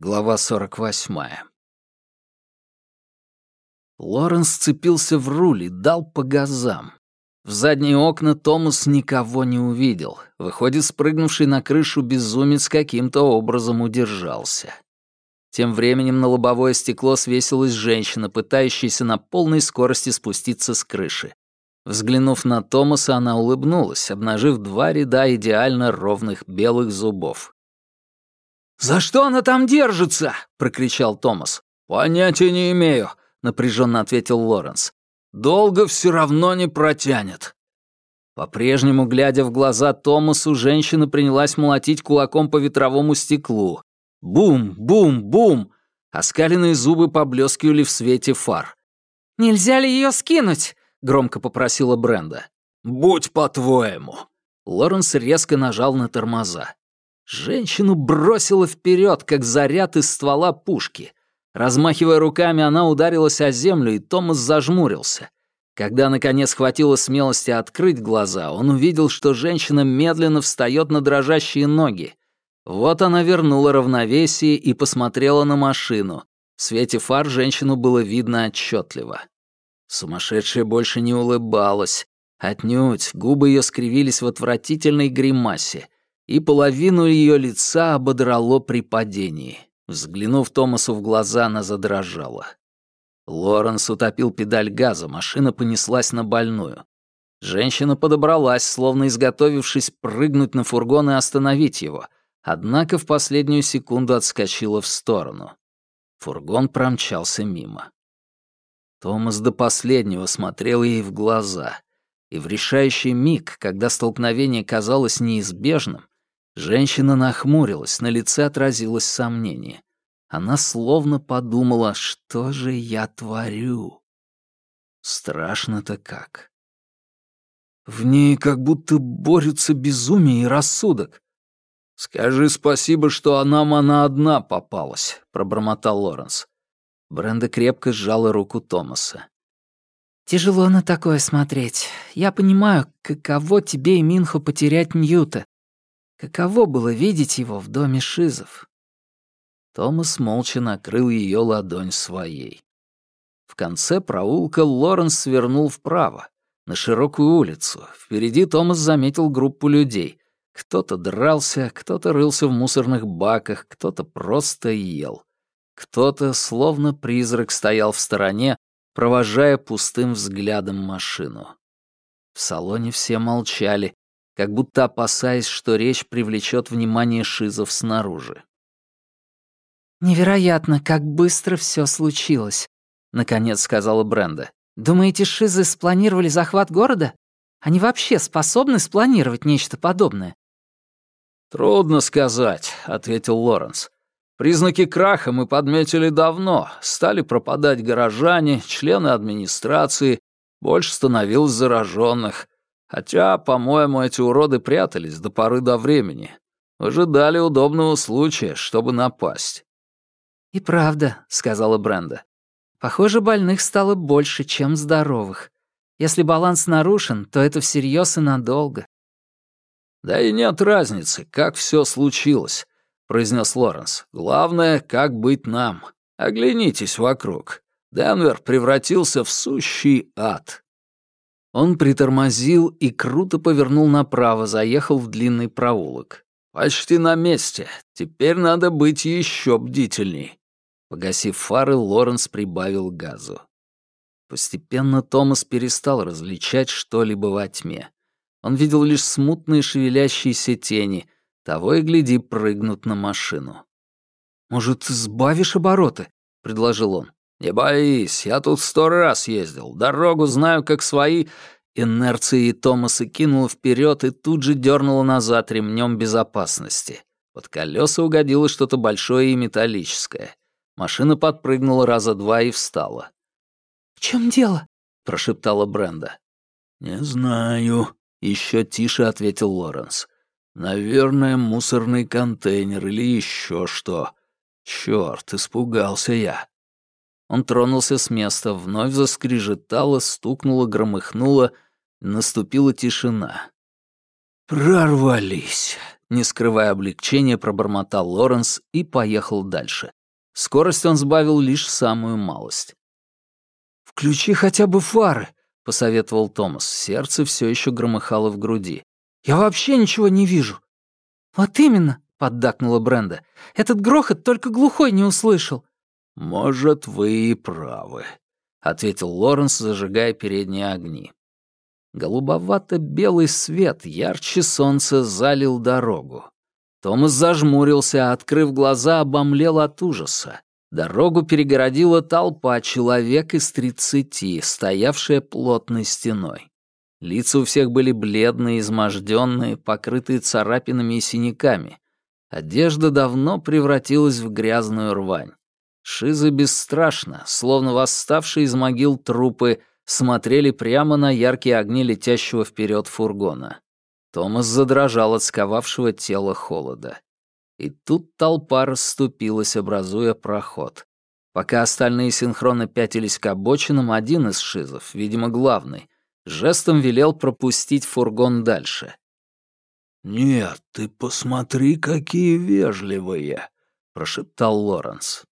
Глава 48. Лоренс сцепился в руль и дал по газам. В задние окна Томас никого не увидел. Выходит, спрыгнувший на крышу безумец каким-то образом удержался. Тем временем на лобовое стекло свесилась женщина, пытающаяся на полной скорости спуститься с крыши. Взглянув на Томаса, она улыбнулась, обнажив два ряда идеально ровных белых зубов. «За что она там держится?» — прокричал Томас. «Понятия не имею», — напряженно ответил Лоренс. «Долго все равно не протянет». По-прежнему, глядя в глаза Томасу, женщина принялась молотить кулаком по ветровому стеклу. Бум, бум, бум! Оскаленные зубы поблескивали в свете фар. «Нельзя ли ее скинуть?» — громко попросила Бренда. «Будь по-твоему!» Лоренс резко нажал на тормоза. Женщину бросило вперед, как заряд из ствола пушки. Размахивая руками, она ударилась о землю, и Томас зажмурился. Когда, наконец, хватило смелости открыть глаза, он увидел, что женщина медленно встает на дрожащие ноги. Вот она вернула равновесие и посмотрела на машину. В свете фар женщину было видно отчетливо. Сумасшедшая больше не улыбалась. Отнюдь, губы ее скривились в отвратительной гримасе — и половину ее лица ободрало при падении. Взглянув Томасу в глаза, она задрожала. Лоренс утопил педаль газа, машина понеслась на больную. Женщина подобралась, словно изготовившись прыгнуть на фургон и остановить его, однако в последнюю секунду отскочила в сторону. Фургон промчался мимо. Томас до последнего смотрел ей в глаза, и в решающий миг, когда столкновение казалось неизбежным, Женщина нахмурилась, на лице отразилось сомнение. Она словно подумала, что же я творю. Страшно-то как. В ней как будто борются безумие и рассудок. «Скажи спасибо, что нам она одна попалась», — пробормотал Лоренс. Бренда крепко сжала руку Томаса. «Тяжело на такое смотреть. Я понимаю, каково тебе и Минху потерять Ньюта. Каково было видеть его в доме Шизов? Томас молча накрыл ее ладонь своей. В конце проулка Лоренс свернул вправо, на широкую улицу. Впереди Томас заметил группу людей. Кто-то дрался, кто-то рылся в мусорных баках, кто-то просто ел. Кто-то, словно призрак, стоял в стороне, провожая пустым взглядом машину. В салоне все молчали, как будто опасаясь, что речь привлечет внимание шизов снаружи. «Невероятно, как быстро все случилось», — наконец сказала Бренда. «Думаете, шизы спланировали захват города? Они вообще способны спланировать нечто подобное?» «Трудно сказать», — ответил Лоренс. «Признаки краха мы подметили давно. Стали пропадать горожане, члены администрации, больше становилось зараженных. Хотя, по-моему, эти уроды прятались до поры до времени. Ожидали удобного случая, чтобы напасть. «И правда», — сказала Бренда. «Похоже, больных стало больше, чем здоровых. Если баланс нарушен, то это всерьез и надолго». «Да и нет разницы, как все случилось», — произнес Лоренс. «Главное, как быть нам. Оглянитесь вокруг. Денвер превратился в сущий ад». Он притормозил и круто повернул направо, заехал в длинный проулок. «Почти на месте. Теперь надо быть еще бдительней». Погасив фары, Лоренс прибавил газу. Постепенно Томас перестал различать что-либо во тьме. Он видел лишь смутные шевелящиеся тени. Того и гляди, прыгнут на машину. «Может, сбавишь обороты?» — предложил он. «Не боись, я тут сто раз ездил, дорогу знаю как свои...» Инерцией Томаса кинула вперед и тут же дернула назад ремнем безопасности. Под колеса угодило что-то большое и металлическое. Машина подпрыгнула раза два и встала. «В чем дело?» — прошептала Бренда. «Не знаю», — еще тише ответил Лоренс. «Наверное, мусорный контейнер или еще что. Черт, испугался я». Он тронулся с места, вновь заскрежетало, стукнуло, громыхнуло, наступила тишина. «Прорвались!» — не скрывая облегчения, пробормотал Лоренс и поехал дальше. Скорость он сбавил лишь самую малость. «Включи хотя бы фары», — посоветовал Томас. Сердце все еще громыхало в груди. «Я вообще ничего не вижу». «Вот именно», — поддакнула Бренда. «Этот грохот только глухой не услышал». «Может, вы и правы», — ответил Лоренс, зажигая передние огни. Голубовато-белый свет ярче солнца залил дорогу. Томас зажмурился, открыв глаза, обомлел от ужаса. Дорогу перегородила толпа человек из тридцати, стоявшая плотной стеной. Лица у всех были бледные, изможденные, покрытые царапинами и синяками. Одежда давно превратилась в грязную рвань. Шизы бесстрашно, словно восставшие из могил трупы, смотрели прямо на яркие огни летящего вперед фургона. Томас задрожал от сковавшего тела холода. И тут толпа расступилась, образуя проход. Пока остальные синхронно пятились к обочинам, один из шизов, видимо, главный, жестом велел пропустить фургон дальше. «Нет, ты посмотри, какие вежливые!» — прошептал Лоренс.